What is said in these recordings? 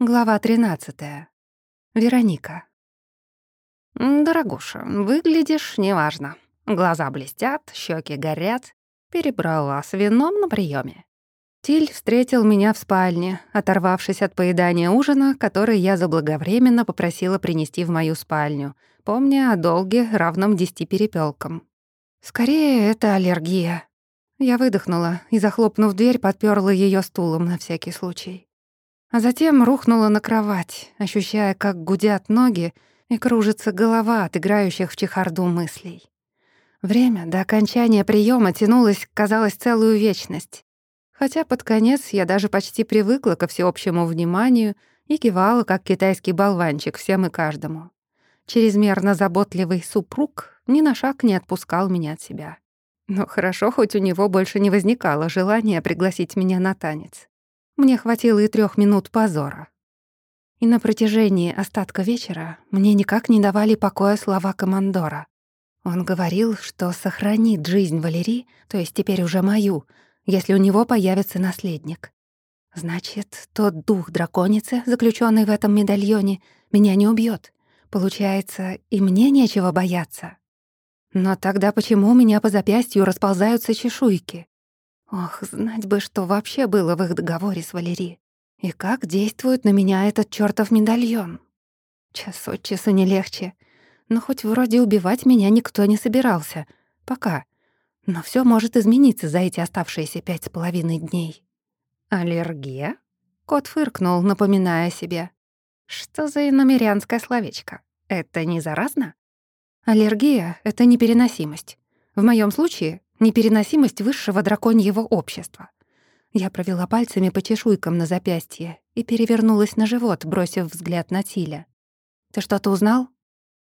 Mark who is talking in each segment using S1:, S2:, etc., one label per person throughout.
S1: Глава 13. Вероника.
S2: «Дорогуша, выглядишь неважно. Глаза блестят, щеки горят. Перебрала с вином на приеме.
S1: Тиль встретил меня в спальне, оторвавшись от поедания ужина, который я заблаговременно попросила принести в мою спальню, помня о долге, равном десяти перепелкам. Скорее, это аллергия. Я выдохнула и, захлопнув дверь, подперла ее стулом на всякий случай а затем рухнула на кровать, ощущая, как гудят ноги и кружится голова от играющих в чехарду мыслей. Время до окончания приема тянулось, казалось, целую вечность. Хотя под конец я даже почти привыкла ко всеобщему вниманию и кивала, как китайский болванчик, всем и каждому. Чрезмерно заботливый супруг ни на шаг не отпускал меня от себя. Но хорошо, хоть у него больше не возникало желания пригласить меня на танец. Мне хватило и трех минут позора. И на протяжении остатка вечера мне никак не давали покоя слова командора. Он говорил, что сохранит жизнь Валерии, то есть теперь уже мою, если у него появится наследник. Значит, тот дух драконицы, заключенный в этом медальоне, меня не убьет. Получается, и мне нечего бояться. Но тогда почему у меня по запястью расползаются чешуйки? Ох, знать бы, что вообще было в их договоре с Валери. И как действует на меня этот чёртов медальон. Час от часу не легче. Но хоть вроде убивать меня никто не собирался. Пока. Но всё может измениться за эти оставшиеся пять с половиной дней.
S2: «Аллергия?»
S1: Кот фыркнул, напоминая себе.
S2: «Что за иномерянское словечко? Это не заразно?»
S1: «Аллергия — это непереносимость. В моём случае непереносимость высшего драконьего общества. Я провела пальцами по чешуйкам на запястье и перевернулась на живот, бросив взгляд на Тиля. «Ты что-то узнал?»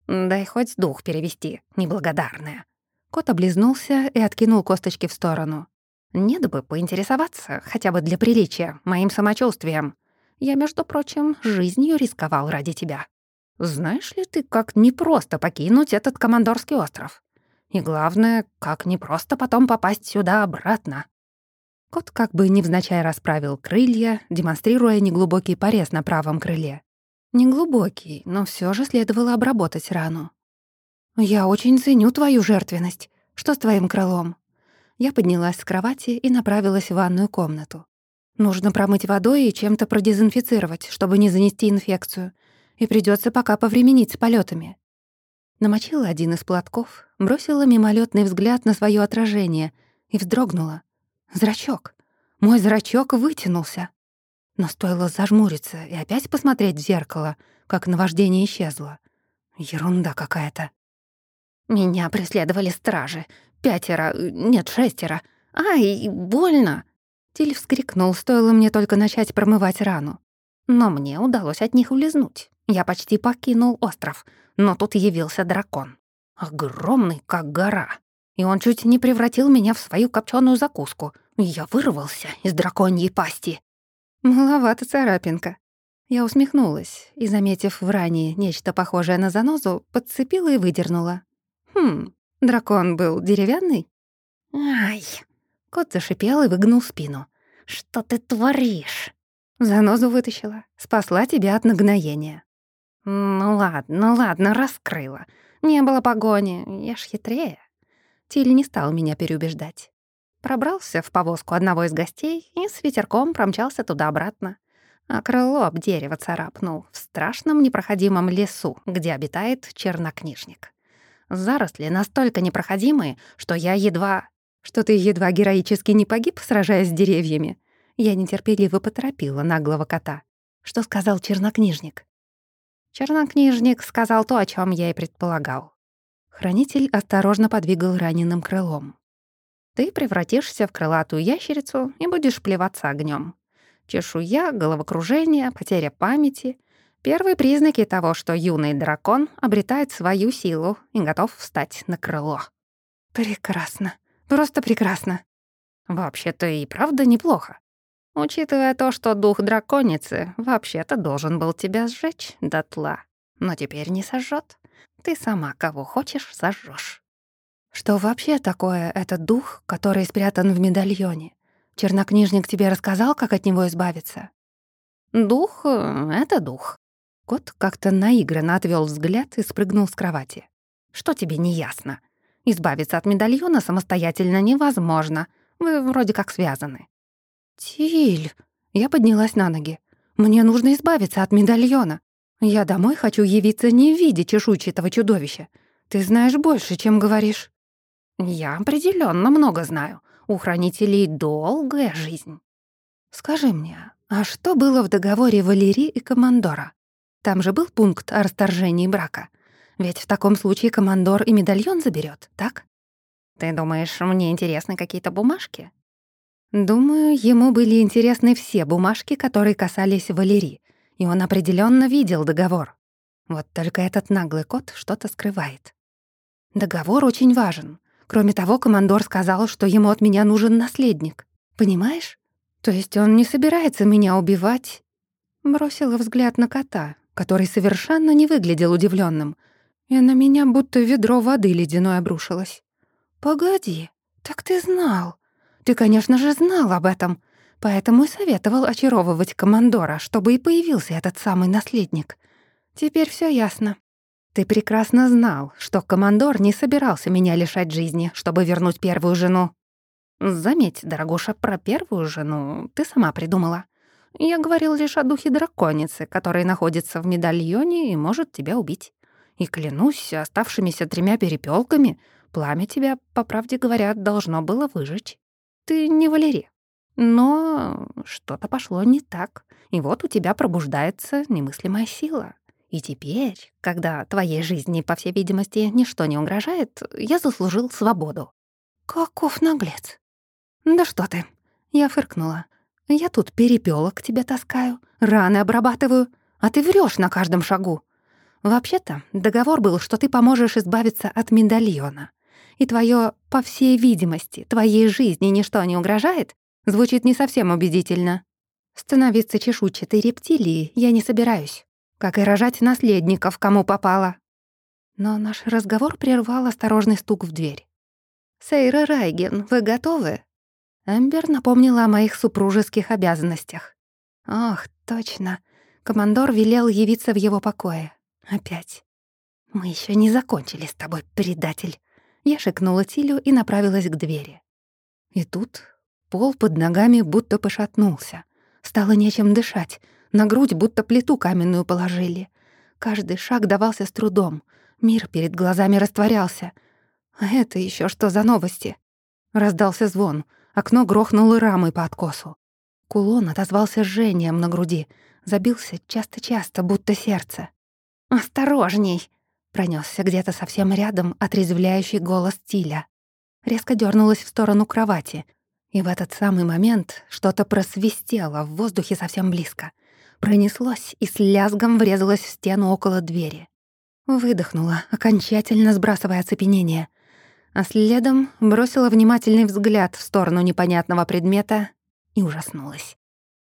S2: «Дай хоть дух перевести, неблагодарная».
S1: Кот облизнулся и откинул косточки в сторону.
S2: «Нет бы поинтересоваться, хотя бы для приличия, моим самочувствием. Я, между прочим, жизнью рисковал ради тебя. Знаешь ли ты, как непросто покинуть этот командорский остров? И главное, как не просто потом попасть сюда обратно.
S1: Кот как бы невзначай расправил крылья, демонстрируя неглубокий порез на правом крыле. Неглубокий, но все же следовало обработать рану. «Я очень ценю твою жертвенность. Что с твоим крылом?» Я поднялась с кровати и направилась в ванную комнату. Нужно промыть водой и чем-то продезинфицировать, чтобы не занести инфекцию. И придется пока повременить с полетами. Намочила один из платков, бросила мимолетный взгляд на свое отражение и вздрогнула. Зрачок. Мой зрачок вытянулся. Но стоило зажмуриться и опять посмотреть в зеркало, как наваждение исчезло. Ерунда какая-то.
S2: Меня преследовали стражи. Пятеро, нет, шестеро. Ай, больно!
S1: Тиль вскрикнул, стоило мне только начать промывать рану.
S2: Но мне удалось от них улизнуть. Я почти покинул остров, но тут явился дракон. Огромный, как гора. И он чуть не превратил меня в свою копченую закуску. Я вырвался из драконьей пасти.
S1: Маловато царапинка. Я усмехнулась и, заметив в ране нечто похожее на занозу, подцепила и выдернула. Хм, дракон был деревянный?
S2: Ай!
S1: Кот зашипел и выгнул спину.
S2: Что ты творишь?
S1: Занозу вытащила. Спасла тебя от нагноения.
S2: «Ну ладно, ну ладно, раскрыла. Не было погони, я ж хитрее».
S1: Тиль не стал меня переубеждать.
S2: Пробрался в повозку одного из гостей и с ветерком промчался туда-обратно. А крыло об дерево царапнул в страшном непроходимом лесу, где обитает чернокнижник. Заросли настолько непроходимые, что я едва...
S1: Что ты едва героически не погиб, сражаясь с деревьями? Я нетерпеливо поторопила наглого кота. Что сказал чернокнижник?
S2: Чернокнижник сказал то, о чем я и предполагал.
S1: Хранитель осторожно подвигал раненым крылом.
S2: Ты превратишься в крылатую ящерицу и будешь плеваться огнем. Чешуя, головокружение, потеря памяти — первые признаки того, что юный дракон обретает свою силу и готов встать на крыло.
S1: Прекрасно. Просто прекрасно.
S2: Вообще-то и правда неплохо. Учитывая то, что дух драконицы вообще-то должен был тебя сжечь дотла, но теперь не сожжет. Ты сама кого хочешь сожжешь.
S1: Что вообще такое этот дух, который спрятан в медальоне? Чернокнижник тебе рассказал, как от него избавиться?
S2: Дух э, — это дух. Кот как-то наигранно отвел взгляд и спрыгнул с кровати. Что тебе не ясно? Избавиться от медальона самостоятельно невозможно. Вы вроде как связаны. Тиль, я поднялась на ноги. Мне нужно избавиться от медальона. Я домой хочу явиться не в виде чешуйчатого чудовища. Ты знаешь больше, чем говоришь. Я определенно много знаю. У хранителей долгая жизнь. Скажи мне, а что было в договоре Валерии и Командора? Там же был пункт о расторжении брака. Ведь в таком случае командор и медальон заберет, так? Ты думаешь, мне интересны какие-то бумажки? Думаю, ему были интересны все бумажки, которые касались Валерии, и он определенно видел договор. Вот только этот наглый кот что-то скрывает. Договор очень важен. Кроме того, командор сказал, что ему от меня нужен наследник. Понимаешь? То есть он не собирается меня убивать. Бросила взгляд на кота, который совершенно не выглядел удивленным, и на меня будто ведро воды ледяной обрушилось. «Погоди, так ты знал. Ты, конечно же, знал об этом, поэтому и советовал очаровывать командора, чтобы и появился этот самый наследник. Теперь все ясно. Ты прекрасно знал, что командор не собирался меня лишать жизни, чтобы вернуть первую жену. Заметь, дорогуша, про первую жену ты сама придумала. Я говорил лишь о духе драконицы, который находится в медальоне и может тебя убить. И клянусь оставшимися тремя перепелками, пламя тебя, по правде говоря, должно было выжечь. Ты не Валерий. Но что-то пошло не так, и вот у тебя пробуждается немыслимая сила. И теперь, когда твоей жизни, по всей видимости, ничто не угрожает, я заслужил свободу». «Каков наглец!» «Да что ты!» Я фыркнула. «Я тут перепёлок к тебе таскаю, раны обрабатываю, а ты врёшь на каждом шагу. Вообще-то, договор был, что ты поможешь избавиться от медальона. И твоё, по всей видимости, твоей жизни ничто не угрожает, звучит не совсем убедительно. Становиться чешуйчатой рептилией я не собираюсь как и рожать наследников, кому попало. Но наш разговор прервал осторожный стук в дверь. «Сейра Райген, вы готовы?» Эмбер напомнила о моих супружеских обязанностях. «Ох, точно. Командор велел явиться в его покое. Опять. Мы еще не закончили с тобой, предатель». Я шикнула Тилю и направилась к двери. И тут пол под ногами будто пошатнулся. Стало нечем дышать, на грудь будто плиту каменную положили. Каждый шаг давался с трудом. Мир перед глазами растворялся. А это еще что за новости? Раздался звон. Окно грохнуло рамой по откосу. Кулон отозвался жжением на груди. Забился часто-часто, будто сердце. «Осторожней!» — пронесся где-то совсем рядом отрезвляющий голос Тиля. Резко дернулась в сторону кровати. И в этот самый момент что-то просвистело в воздухе совсем близко — пронеслось и с лязгом врезалось в стену около двери. Выдохнула, окончательно сбрасывая оцепенение. А следом бросила внимательный взгляд в сторону непонятного предмета и ужаснулась.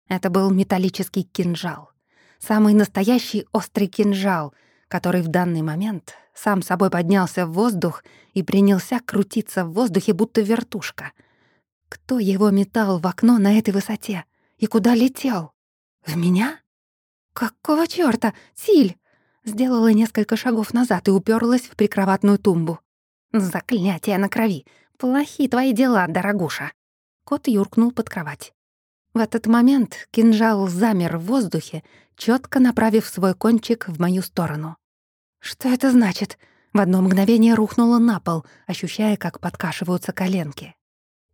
S2: Это был металлический кинжал. Самый настоящий острый кинжал, который в данный момент сам собой поднялся в воздух и принялся крутиться в воздухе, будто вертушка. Кто его метал в окно на этой высоте? И куда летел? «В меня? Какого чёрта? Силь!» Сделала несколько шагов назад и уперлась в прикроватную тумбу. «Заклятие на крови! Плохи твои дела, дорогуша!» Кот юркнул под кровать. В этот момент кинжал замер в воздухе, четко направив свой кончик в мою сторону. «Что это значит?» В одно мгновение рухнула на пол, ощущая, как подкашиваются коленки.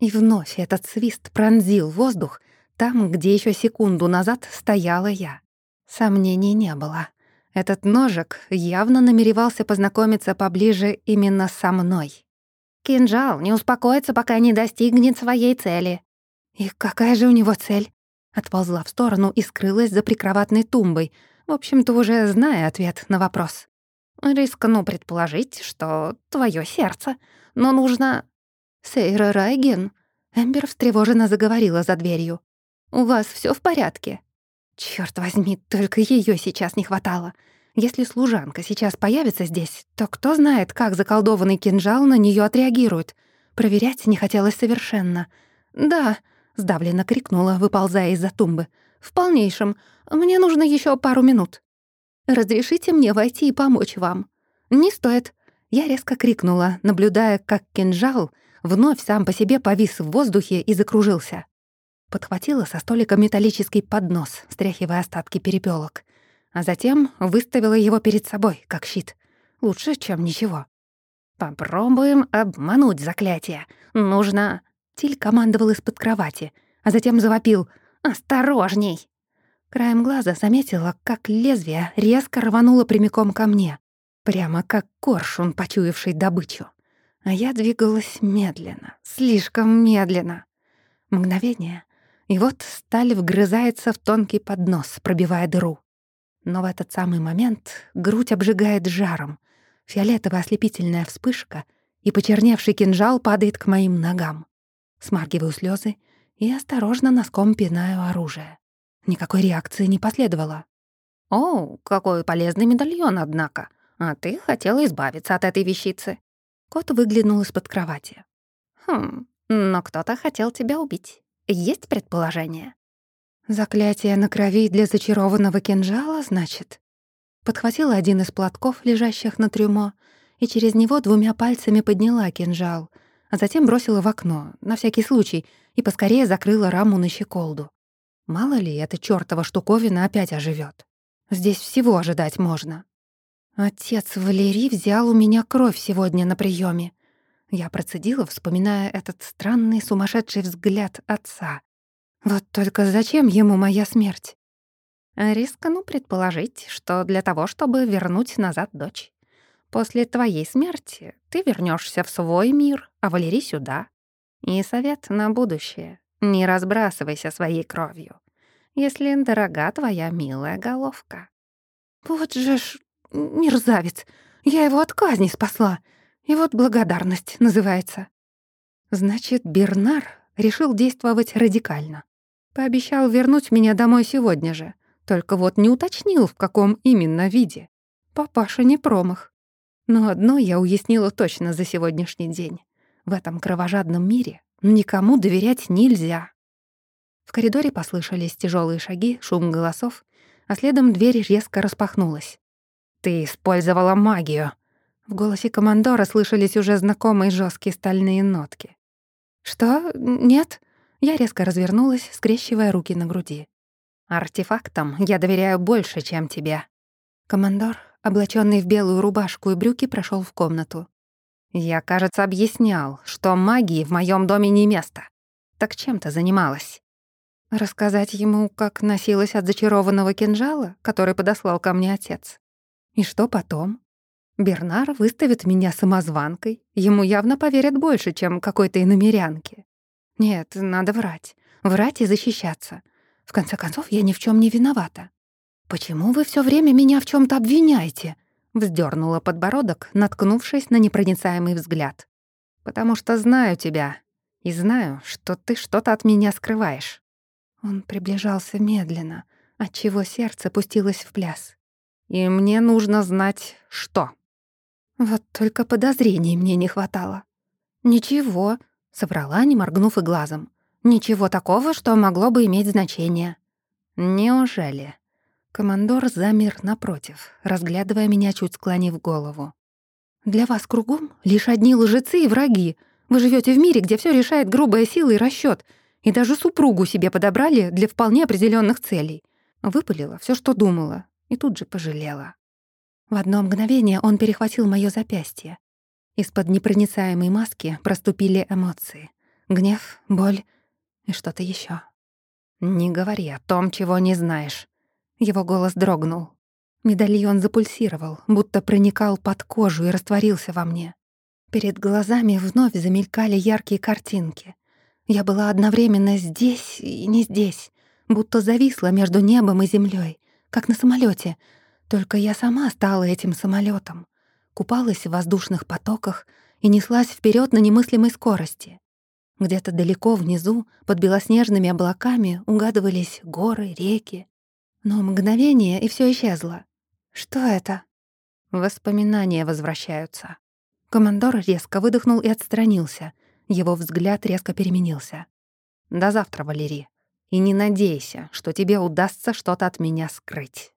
S2: И вновь этот свист пронзил воздух, там, где еще секунду назад стояла я. Сомнений не было. Этот ножик явно намеревался познакомиться поближе именно со мной. Кинжал не успокоится, пока не достигнет своей цели. И какая же у него цель? Отползла в сторону и скрылась за прикроватной тумбой, в общем-то уже зная ответ на вопрос. Рискну предположить, что твое сердце, но нужно... Сейра Райген? Эмбер встревоженно заговорила за дверью. У вас все в порядке?» Черт возьми, только ее сейчас не хватало. Если служанка сейчас появится здесь, то кто знает, как заколдованный кинжал на нее отреагирует. Проверять не хотелось совершенно. «Да», — сдавленно крикнула, выползая из-за тумбы. В полнейшем. Мне нужно еще пару минут. Разрешите мне войти и помочь вам? Не стоит. Я резко крикнула, наблюдая, как кинжал вновь сам по себе повис в воздухе и закружился. Подхватила со столика металлический поднос, стряхивая остатки перепёлок, а затем выставила его перед собой, как щит. Лучше, чем ничего. «Попробуем обмануть заклятие. Нужно...» Тиль командовал из-под кровати, а затем завопил «Осторожней!». Краем глаза заметила, как лезвие резко рвануло прямиком ко мне, прямо как коршун, почуявший добычу. А я двигалась медленно, слишком медленно. Мгновение, и вот сталь вгрызается в тонкий поднос, пробивая дыру. Но в этот самый момент грудь обжигает жаром, фиолетовая ослепительная вспышка, и почерневший кинжал падает к моим ногам. Смаргиваю слезы и осторожно носком пинаю оружие. Никакой реакции не последовало. «О, какой полезный медальон, однако. А ты хотела избавиться от этой вещицы». Кот выглянул из-под кровати. «Хм, но кто-то хотел тебя убить. Есть предположение?» «Заклятие на крови для зачарованного кинжала, значит?» Подхватила один из платков, лежащих на трюмо, и через него двумя пальцами подняла кинжал, а затем бросила в окно, на всякий случай, и поскорее закрыла раму на щеколду. Мало ли, эта чёртова штуковина опять оживёт. Здесь всего ожидать можно. Отец Валерий взял у меня кровь сегодня на приёме. Я процедила, вспоминая этот странный сумасшедший взгляд отца. Вот только зачем ему моя смерть? Рискну предположить, что для того, чтобы вернуть назад дочь. После твоей смерти ты вернешься в свой мир, а Валерий сюда. И совет на будущее. Не разбрасывайся своей кровью, если дорога твоя милая головка. Вот же ж мерзавец. Я его от казни спасла. И вот благодарность называется. Значит, Бернар решил действовать радикально. Пообещал вернуть меня домой сегодня же. Только вот не уточнил, в каком именно виде. Папаша не промах. Но одно я уяснила точно за сегодняшний день. В этом кровожадном мире никому доверять нельзя. В коридоре послышались тяжелые шаги, шум голосов, а следом дверь резко распахнулась. «Ты использовала магию!» В голосе командора слышались уже знакомые жесткие стальные нотки. «Что? Нет?» Я резко развернулась, скрещивая руки на груди. «Артефактам я доверяю больше, чем тебе». Командор, облаченный в белую рубашку и брюки, прошел в комнату. «Я, кажется, объяснял, что магии в моем доме не место. Так чем ты занималась?» Рассказать ему, как носилась от зачарованного кинжала, который подослал ко мне отец. И что потом? Бернар выставит меня самозванкой. Ему явно поверят больше, чем какой-то иномерянке. Нет, надо врать. Врать и защищаться. В конце концов, я ни в чем не виновата. «Почему вы все время меня в чем то обвиняете?» Вздернула подбородок, наткнувшись на непроницаемый взгляд. «Потому что знаю тебя. И знаю, что ты что-то от меня скрываешь». Он приближался медленно, отчего сердце пустилось в пляс. «И мне нужно знать, что». Вот только подозрений мне не хватало. «Ничего», — соврала, не моргнув и глазом. «Ничего такого, что могло бы иметь значение». «Неужели?» Командор замер напротив, разглядывая меня, чуть склонив голову. «Для вас кругом лишь одни лжецы и враги. Вы живете в мире, где все решает грубая сила и расчет, и даже супругу себе подобрали для вполне определенных целей. Выпалила все, что думала, и тут же пожалела. В одно мгновение он перехватил моё запястье. Из-под непроницаемой маски проступили эмоции. Гнев, боль и что-то ещё. «Не говори о том, чего не знаешь». Его голос дрогнул. Медальон запульсировал, будто проникал под кожу и растворился во мне. Перед глазами вновь замелькали яркие картинки. Я была одновременно здесь и не здесь, будто зависла между небом и землёй, как на самолёте, только я сама стала этим самолетом, купалась в воздушных потоках и неслась вперед на немыслимой скорости. Где-то далеко внизу, под белоснежными облаками, угадывались горы, реки. Но мгновение, и все исчезло. Что это? Воспоминания возвращаются. Командор резко выдохнул и отстранился. Его взгляд резко переменился. «До завтра, Валерий.
S1: И не надейся, что тебе удастся что-то от меня скрыть.